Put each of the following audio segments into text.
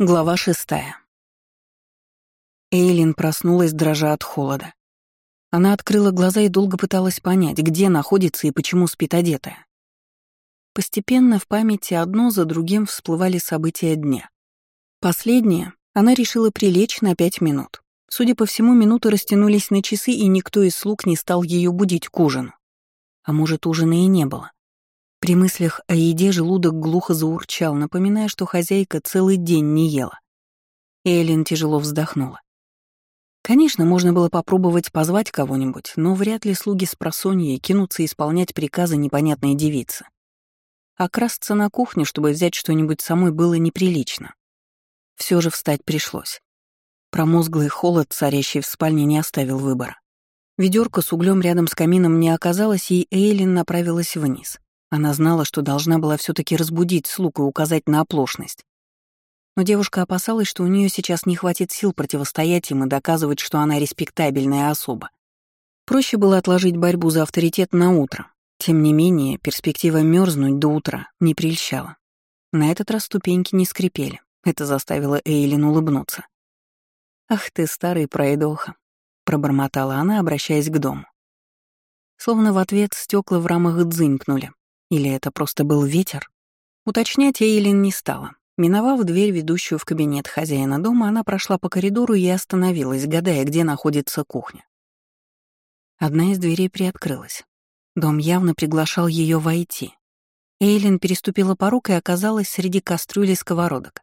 Глава шестая. Эйлин проснулась, дрожа от холода. Она открыла глаза и долго пыталась понять, где находится и почему спит одетая. Постепенно в памяти одно за другим всплывали события дня. Последнее она решила прилечь на пять минут. Судя по всему, минуты растянулись на часы, и никто из слуг не стал ее будить к ужину. А может, ужина и не было. При мыслях о еде желудок глухо заурчал, напоминая, что хозяйка целый день не ела. Эллен тяжело вздохнула. Конечно, можно было попробовать позвать кого-нибудь, но вряд ли слуги с просонья кинутся исполнять приказы непонятной девицы. А красться на кухню, чтобы взять что-нибудь самой, было неприлично. Все же встать пришлось. Промозглый холод, царящий в спальне, не оставил выбора. Ведерко с углем рядом с камином не оказалось, и Эйлин направилась вниз. Она знала, что должна была все таки разбудить слуг и указать на оплошность. Но девушка опасалась, что у нее сейчас не хватит сил противостоять им и доказывать, что она респектабельная особа. Проще было отложить борьбу за авторитет на утро. Тем не менее, перспектива мерзнуть до утра не прельщала. На этот раз ступеньки не скрипели. Это заставило Эйлин улыбнуться. «Ах ты, старый пройдоха», — пробормотала она, обращаясь к дому. Словно в ответ стекла в рамах дзынькнули, или это просто был ветер? Уточнять Эйлин не стала. Миновав дверь, ведущую в кабинет хозяина дома, она прошла по коридору и остановилась, гадая, где находится кухня. Одна из дверей приоткрылась. Дом явно приглашал ее войти. Эйлин переступила порог и оказалась среди кастрюли и сковородок.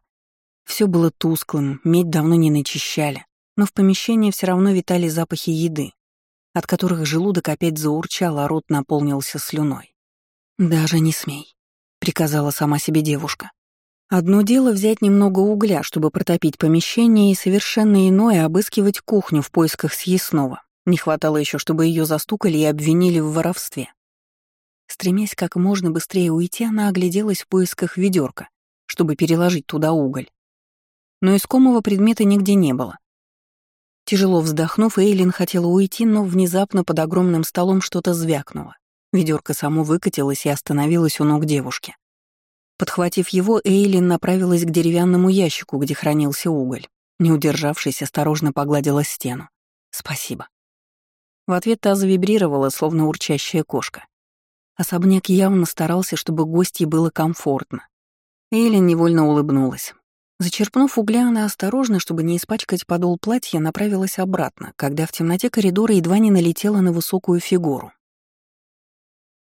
Все было тусклым, медь давно не начищали, но в помещении все равно витали запахи еды, от которых желудок опять заурчал, а рот наполнился слюной. «Даже не смей», — приказала сама себе девушка. Одно дело взять немного угля, чтобы протопить помещение, и совершенно иное — обыскивать кухню в поисках съестного. Не хватало еще, чтобы ее застукали и обвинили в воровстве. Стремясь как можно быстрее уйти, она огляделась в поисках ведерка, чтобы переложить туда уголь. Но искомого предмета нигде не было. Тяжело вздохнув, Эйлин хотела уйти, но внезапно под огромным столом что-то звякнуло. Ведерко само выкатилось и остановилось у ног девушки. Подхватив его, Эйлин направилась к деревянному ящику, где хранился уголь. Не удержавшись, осторожно погладила стену. «Спасибо». В ответ та завибрировала, словно урчащая кошка. Особняк явно старался, чтобы гостье было комфортно. Эйлин невольно улыбнулась. Зачерпнув угля, она осторожно, чтобы не испачкать подол платья, направилась обратно, когда в темноте коридора едва не налетела на высокую фигуру.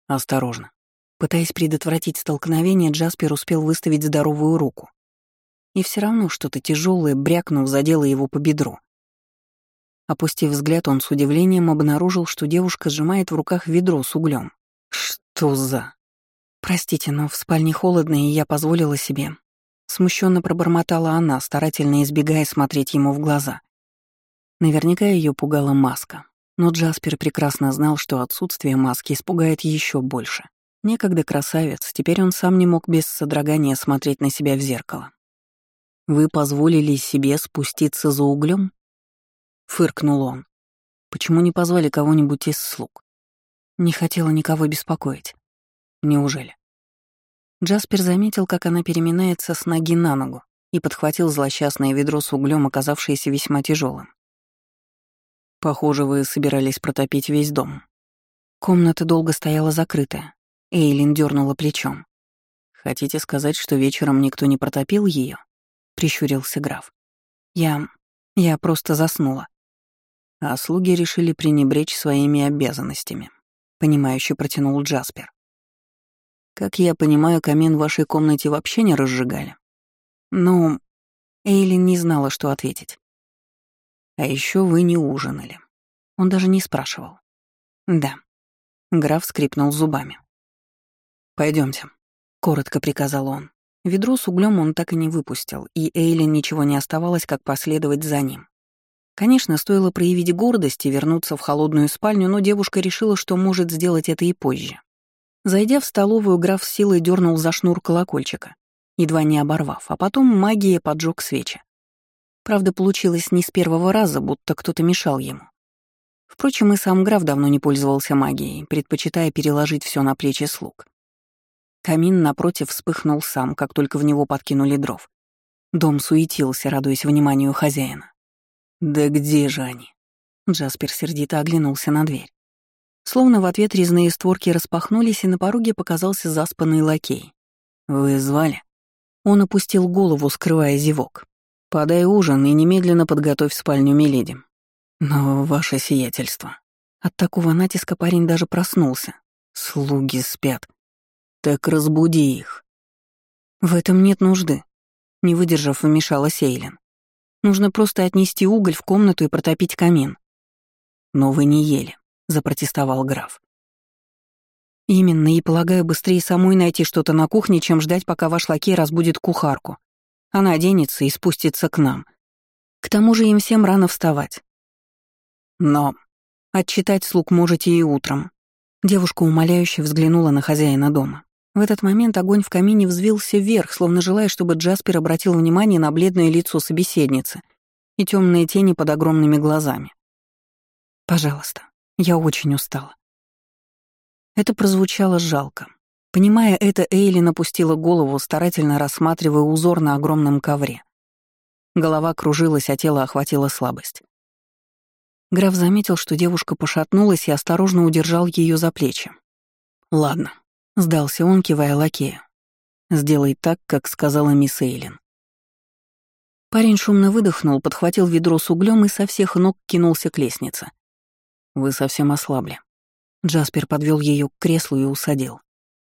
Осторожно. Пытаясь предотвратить столкновение, Джаспер успел выставить здоровую руку. И все равно что-то тяжелое, брякнув, задело его по бедру. Опустив взгляд, он с удивлением обнаружил, что девушка сжимает в руках ведро с углем. Что за... Простите, но в спальне холодно, и я позволила себе. Смущенно пробормотала она, старательно избегая смотреть ему в глаза. Наверняка ее пугала маска. Но Джаспер прекрасно знал, что отсутствие маски испугает еще больше. Некогда красавец, теперь он сам не мог без содрогания смотреть на себя в зеркало. «Вы позволили себе спуститься за углем? фыркнул он. «Почему не позвали кого-нибудь из слуг?» Не хотела никого беспокоить. Неужели? Джаспер заметил, как она переминается с ноги на ногу и подхватил злосчастное ведро с углем, оказавшееся весьма тяжелым. Похоже, вы собирались протопить весь дом. Комната долго стояла закрытая. Эйлин дернула плечом. Хотите сказать, что вечером никто не протопил ее? Прищурился граф. Я... я просто заснула. А слуги решили пренебречь своими обязанностями. Понимающе протянул Джаспер. Как я понимаю, камин в вашей комнате вообще не разжигали. Ну, Эйлин не знала, что ответить. А еще вы не ужинали. Он даже не спрашивал. Да. Граф скрипнул зубами. Пойдемте, коротко приказал он. Ведро с углем он так и не выпустил, и Эйлин ничего не оставалось, как последовать за ним. Конечно, стоило проявить гордость и вернуться в холодную спальню, но девушка решила, что может сделать это и позже. Зайдя в столовую, граф с силой дернул за шнур колокольчика, едва не оборвав, а потом магия поджег свечи. Правда, получилось не с первого раза, будто кто-то мешал ему. Впрочем, и сам граф давно не пользовался магией, предпочитая переложить все на плечи слуг. Камин напротив вспыхнул сам, как только в него подкинули дров. Дом суетился, радуясь вниманию хозяина. «Да где же они?» Джаспер сердито оглянулся на дверь. Словно в ответ резные створки распахнулись, и на пороге показался заспанный лакей. «Вы звали?» Он опустил голову, скрывая зевок. «Подай ужин и немедленно подготовь спальню Миледи. Но ваше сиятельство». От такого натиска парень даже проснулся. Слуги спят. Так разбуди их. В этом нет нужды. Не выдержав, вмешала Сейлин. Нужно просто отнести уголь в комнату и протопить камин. Но вы не ели, запротестовал граф. Именно, и полагаю, быстрее самой найти что-то на кухне, чем ждать, пока ваш лакей разбудит кухарку. Она оденется и спустится к нам. К тому же им всем рано вставать. Но отчитать слуг можете и утром. Девушка умоляюще взглянула на хозяина дома. В этот момент огонь в камине взвился вверх, словно желая, чтобы Джаспер обратил внимание на бледное лицо собеседницы и темные тени под огромными глазами. «Пожалуйста, я очень устала». Это прозвучало жалко. Понимая это, Эйли напустила голову, старательно рассматривая узор на огромном ковре. Голова кружилась, а тело охватила слабость. Граф заметил, что девушка пошатнулась и осторожно удержал ее за плечи. «Ладно», — сдался он, кивая лакею. «Сделай так, как сказала мисс Эйлин». Парень шумно выдохнул, подхватил ведро с углем и со всех ног кинулся к лестнице. «Вы совсем ослабли». Джаспер подвел ее к креслу и усадил.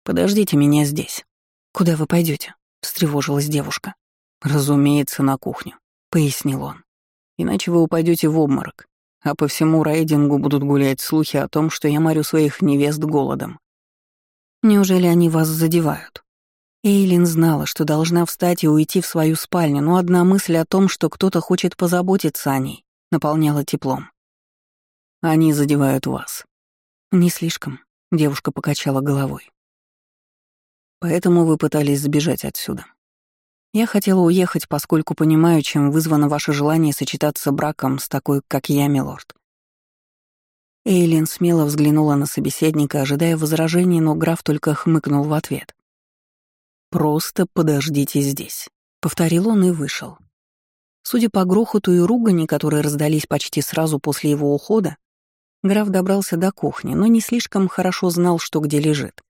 «Подождите меня здесь». «Куда вы пойдете? встревожилась девушка. «Разумеется, на кухню», — пояснил он. «Иначе вы упадете в обморок а по всему рейдингу будут гулять слухи о том, что я морю своих невест голодом. Неужели они вас задевают? Эйлин знала, что должна встать и уйти в свою спальню, но одна мысль о том, что кто-то хочет позаботиться о ней, наполняла теплом. Они задевают вас. Не слишком, девушка покачала головой. Поэтому вы пытались сбежать отсюда. Я хотела уехать, поскольку понимаю, чем вызвано ваше желание сочетаться браком с такой, как я, милорд. Эйлин смело взглянула на собеседника, ожидая возражений, но граф только хмыкнул в ответ. «Просто подождите здесь», — повторил он и вышел. Судя по грохоту и ругани, которые раздались почти сразу после его ухода, граф добрался до кухни, но не слишком хорошо знал, что где лежит.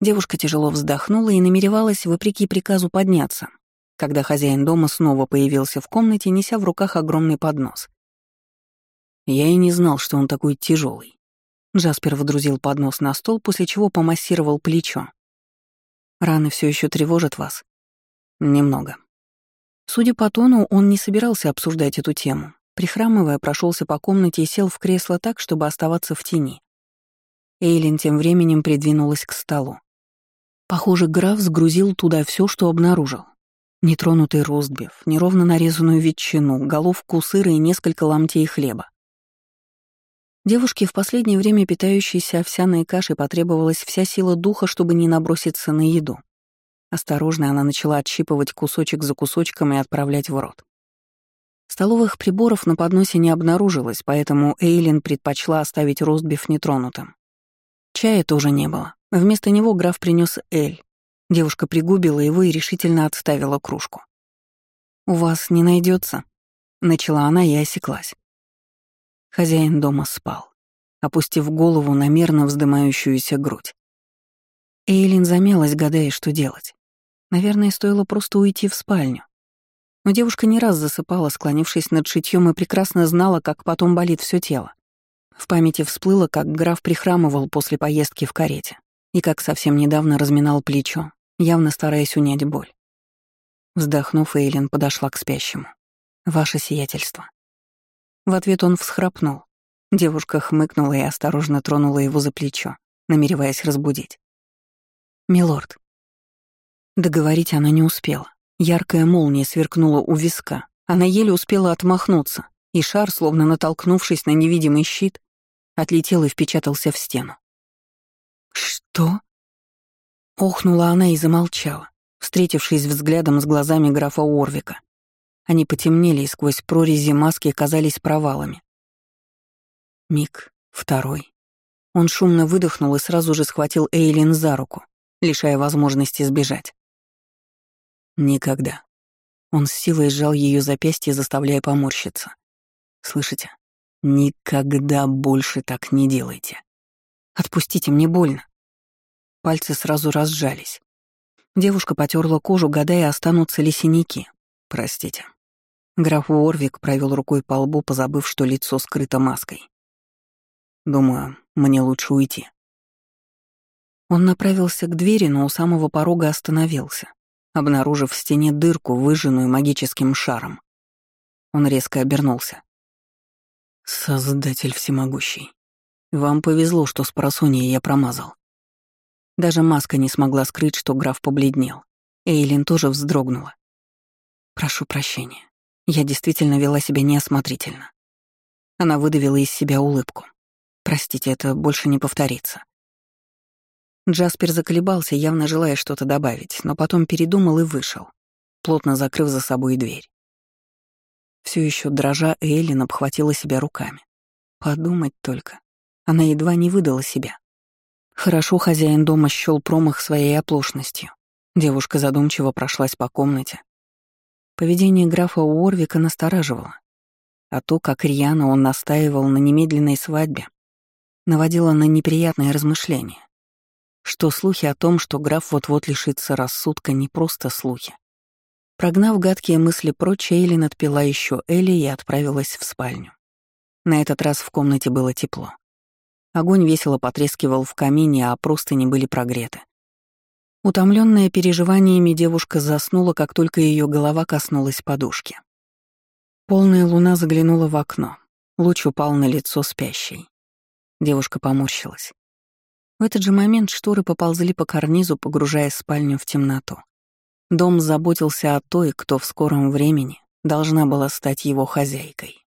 Девушка тяжело вздохнула и намеревалась, вопреки приказу, подняться, когда хозяин дома снова появился в комнате, неся в руках огромный поднос. Я и не знал, что он такой тяжелый. Джаспер водрузил поднос на стол, после чего помассировал плечо. «Раны все еще тревожат вас?» «Немного». Судя по тону, он не собирался обсуждать эту тему. Прихрамывая, прошелся по комнате и сел в кресло так, чтобы оставаться в тени. Эйлин тем временем придвинулась к столу. Похоже, граф сгрузил туда все, что обнаружил. Нетронутый ростбиф, неровно нарезанную ветчину, головку сыра и несколько ломтей хлеба. Девушке в последнее время питающейся овсяной кашей потребовалась вся сила духа, чтобы не наброситься на еду. Осторожно она начала отщипывать кусочек за кусочком и отправлять в рот. Столовых приборов на подносе не обнаружилось, поэтому Эйлин предпочла оставить ростбиф нетронутым. Чая тоже не было. Вместо него граф принес эль. Девушка пригубила его и решительно отставила кружку. «У вас не найдется, начала она и осеклась. Хозяин дома спал, опустив голову на мерно вздымающуюся грудь. Эйлин замялась, гадая, что делать. Наверное, стоило просто уйти в спальню. Но девушка не раз засыпала, склонившись над шитьем, и прекрасно знала, как потом болит все тело. В памяти всплыло, как граф прихрамывал после поездки в карете и как совсем недавно разминал плечо, явно стараясь унять боль. Вздохнув, Эйлин подошла к спящему. «Ваше сиятельство». В ответ он всхрапнул. Девушка хмыкнула и осторожно тронула его за плечо, намереваясь разбудить. «Милорд». Договорить она не успела. Яркая молния сверкнула у виска. Она еле успела отмахнуться, и шар, словно натолкнувшись на невидимый щит, отлетел и впечатался в стену. «Что?» Охнула она и замолчала, встретившись взглядом с глазами графа Орвика. Они потемнели и сквозь прорези маски казались провалами. Миг, второй. Он шумно выдохнул и сразу же схватил Эйлин за руку, лишая возможности сбежать. Никогда. Он с силой сжал ее запястье, заставляя поморщиться. Слышите? Никогда больше так не делайте. Отпустите, мне больно. Пальцы сразу разжались. Девушка потерла кожу, гадая, останутся ли синяки. Простите. Граф Уорвик провел рукой по лбу, позабыв, что лицо скрыто маской. Думаю, мне лучше уйти. Он направился к двери, но у самого порога остановился, обнаружив в стене дырку, выжженную магическим шаром. Он резко обернулся. «Создатель всемогущий, вам повезло, что с просонья я промазал». Даже маска не смогла скрыть, что граф побледнел. Эйлин тоже вздрогнула. «Прошу прощения. Я действительно вела себя неосмотрительно». Она выдавила из себя улыбку. «Простите, это больше не повторится». Джаспер заколебался, явно желая что-то добавить, но потом передумал и вышел, плотно закрыв за собой дверь. Все еще дрожа, Эллен обхватила себя руками. Подумать только. Она едва не выдала себя. Хорошо хозяин дома счёл промах своей оплошностью. Девушка задумчиво прошлась по комнате. Поведение графа Уорвика настораживало. А то, как рьяно он настаивал на немедленной свадьбе, наводило на неприятные размышления что слухи о том, что граф вот-вот лишится рассудка, не просто слухи. Прогнав гадкие мысли прочь, Эйлин отпила еще Элли и отправилась в спальню. На этот раз в комнате было тепло. Огонь весело потрескивал в камине, а простыни были прогреты. Утомленная переживаниями, девушка заснула, как только ее голова коснулась подушки. Полная луна заглянула в окно. Луч упал на лицо спящей. Девушка поморщилась. В этот же момент шторы поползли по карнизу, погружая спальню в темноту. Дом заботился о той, кто в скором времени должна была стать его хозяйкой.